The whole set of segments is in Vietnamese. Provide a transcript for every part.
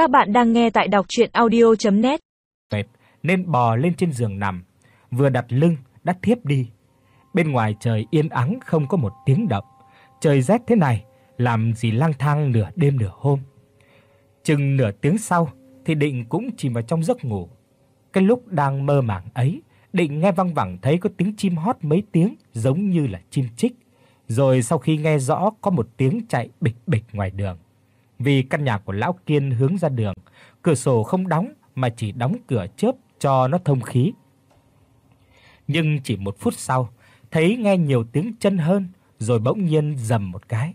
Các bạn đang nghe tại đọc audio net Mệt nên bò lên trên giường nằm, vừa đặt lưng đã thiếp đi. Bên ngoài trời yên ắng không có một tiếng động. Trời rét thế này, làm gì lang thang nửa đêm nửa hôm. Chừng nửa tiếng sau thì Định cũng chìm vào trong giấc ngủ. Cái lúc đang mơ màng ấy, Định nghe văng vẳng thấy có tiếng chim hót mấy tiếng giống như là chim chích. Rồi sau khi nghe rõ có một tiếng chạy bịch bịch ngoài đường. Vì căn nhà của lão Kiên hướng ra đường, cửa sổ không đóng mà chỉ đóng cửa chớp cho nó thông khí. Nhưng chỉ một phút sau, thấy nghe nhiều tiếng chân hơn, rồi bỗng nhiên rầm một cái.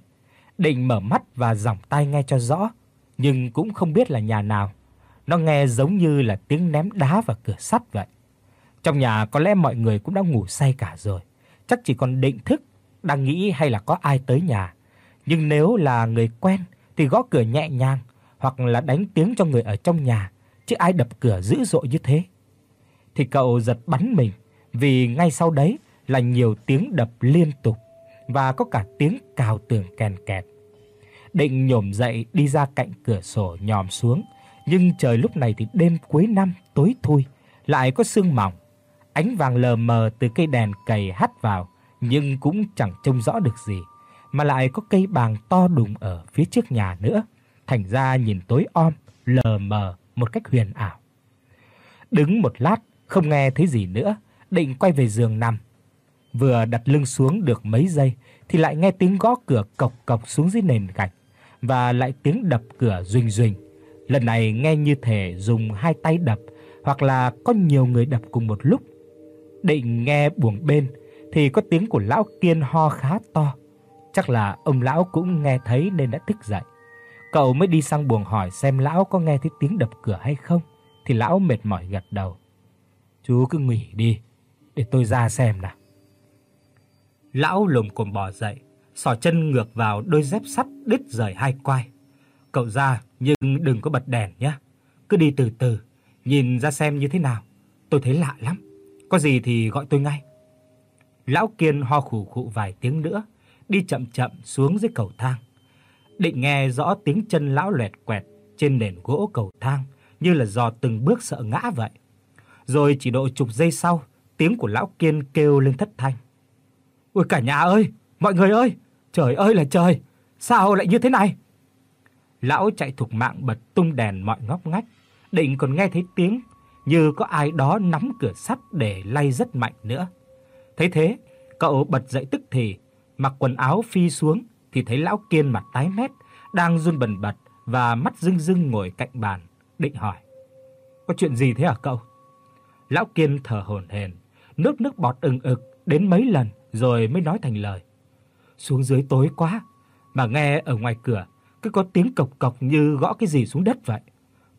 Định mở mắt và giỏng tai nghe cho rõ, nhưng cũng không biết là nhà nào. Nó nghe giống như là tiếng ném đá vào cửa sắt vậy. Trong nhà có lẽ mọi người cũng đã ngủ say cả rồi, chắc chỉ còn Định thức đang nghĩ hay là có ai tới nhà. Nhưng nếu là người quen thì gõ cửa nhẹ nhàng hoặc là đánh tiếng cho người ở trong nhà, chứ ai đập cửa dữ dội như thế. Thì cậu giật bắn mình, vì ngay sau đấy là nhiều tiếng đập liên tục và có cả tiếng cào tường kèn kẹt. Định nhổm dậy đi ra cạnh cửa sổ nhòm xuống, nhưng trời lúc này thì đêm cuối năm tối thui, lại có sương mỏng. Ánh vàng lờ mờ từ cây đèn cầy hắt vào, nhưng cũng chẳng trông rõ được gì, mà lại có cây bàng to đùng ở phía trước nhà nữa, thành ra nhìn tối om, lờ mờ một cách huyền ảo. Đứng một lát, không nghe thấy gì nữa, định quay về giường nằm. Vừa đặt lưng xuống được mấy giây thì lại nghe tiếng gõ cửa cộc cộc xuống dưới nền gạch và lại tiếng đập cửa rình rình. Lần này nghe như thể dùng hai tay đập hoặc là có nhiều người đập cùng một lúc. Định nghe buồng bên thì có tiếng của lão Kiên ho khá to. Chắc là ông lão cũng nghe thấy nên đã thức dậy. Cậu mới đi sang buồng hỏi xem lão có nghe thấy tiếng đập cửa hay không, thì lão mệt mỏi gật đầu. "Chú cứ nghỉ đi, để tôi ra xem nào." Lão lồm cồm bò dậy, xỏ chân ngược vào đôi dép sắt đứt rời hai quai. "Cậu ra, nhưng đừng có bật đèn nhé. Cứ đi từ từ, nhìn ra xem như thế nào. Tôi thấy lạ lắm. Có gì thì gọi tôi ngay." Lão Kiên ho khủ khụ vài tiếng nữa, đi chậm chậm xuống dưới cầu thang. Định nghe rõ tiếng chân lão loẹt quẹt trên nền gỗ cầu thang, như là dò từng bước sợ ngã vậy. Rồi chỉ độ chục giây sau, tiếng của lão Kiên kêu lên thất thanh. "Ôi cả nhà ơi, mọi người ơi, trời ơi là trời, sao lại như thế này?" Lão chạy thục mạng bật tung đèn mọi ngóc ngách, định còn nghe thấy tiếng như có ai đó nắm cửa sắt để lay rất mạnh nữa. Thấy thế, cậu bật dậy tức thì, mặc quần áo phi xuống thì thấy lão Kiên mặt tái mét, đang run bần bật và mắt rưng rưng ngồi cạnh bàn, định hỏi: "Có chuyện gì thế hả cậu?" Lão Kiên thở hổn hển, nước nước bọt ừng ực đến mấy lần rồi mới nói thành lời: "Xuống dưới tối quá, mà nghe ở ngoài cửa cứ có tiếng cộc cộc như gõ cái gì xuống đất vậy.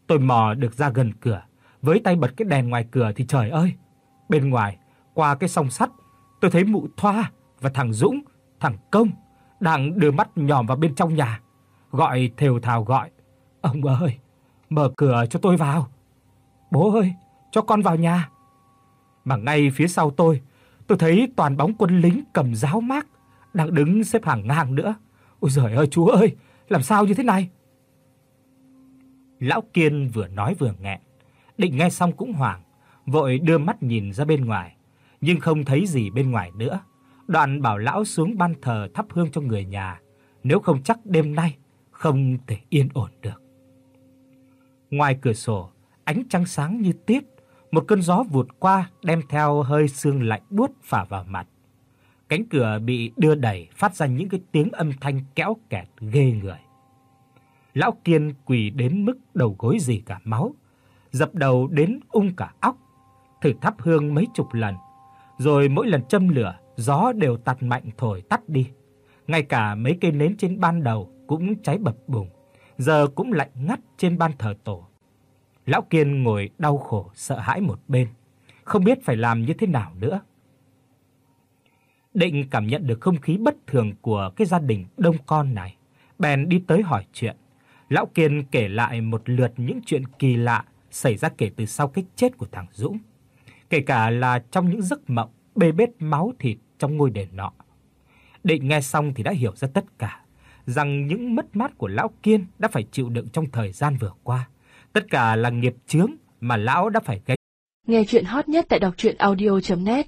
Tôi mò được ra gần cửa, với tay bật cái đèn ngoài cửa thì trời ơi, bên ngoài qua cái song sắt, tôi thấy mụ Thoa và thằng Dũng, thằng Công đang đưa mắt nhòm vào bên trong nhà, gọi thều thào gọi: "Ông ơi, mở cửa cho tôi vào. Bố ơi, cho con vào nhà." Mà ngay phía sau tôi, tôi thấy toàn bóng quân lính cầm giáo mác đang đứng xếp hàng ngang nữa. Ôi giời ơi chú ơi, làm sao như thế này? Lão Kiên vừa nói vừa nghẹn, định nghe xong cũng hoảng, vội đưa mắt nhìn ra bên ngoài, nhưng không thấy gì bên ngoài nữa. Đoạn bảo lão xuống ban thờ thắp hương cho người nhà, nếu không chắc đêm nay không thể yên ổn được. Ngoài cửa sổ, ánh trăng sáng như tiết, một cơn gió vụt qua đem theo hơi sương lạnh buốt phả vào mặt. Cánh cửa bị đưa đẩy phát ra những cái tiếng âm thanh kéo kẹt ghê người. Lão Kiên quỳ đến mức đầu gối rỉ cả máu, dập đầu đến ung cả óc, thử thắp hương mấy chục lần, rồi mỗi lần châm lửa, gió đều tạt mạnh thổi tắt đi. Ngay cả mấy cây nến trên ban đầu cũng cháy bập bùng, giờ cũng lạnh ngắt trên ban thờ tổ. Lão Kiên ngồi đau khổ sợ hãi một bên, không biết phải làm như thế nào nữa. Định cảm nhận được không khí bất thường của cái gia đình đông con này, bèn đi tới hỏi chuyện. Lão Kiên kể lại một lượt những chuyện kỳ lạ xảy ra kể từ sau cái chết của thằng Dũng, kể cả là trong những giấc mộng bê bết máu thịt trong ngôi đền nọ. Định nghe xong thì đã hiểu ra tất cả, rằng những mất mát của lão Kiên đã phải chịu đựng trong thời gian vừa qua Tất cả là nghiệp chướng mà lão đã phải gánh. Nghe truyện hot nhất tại doctruyenaudio.net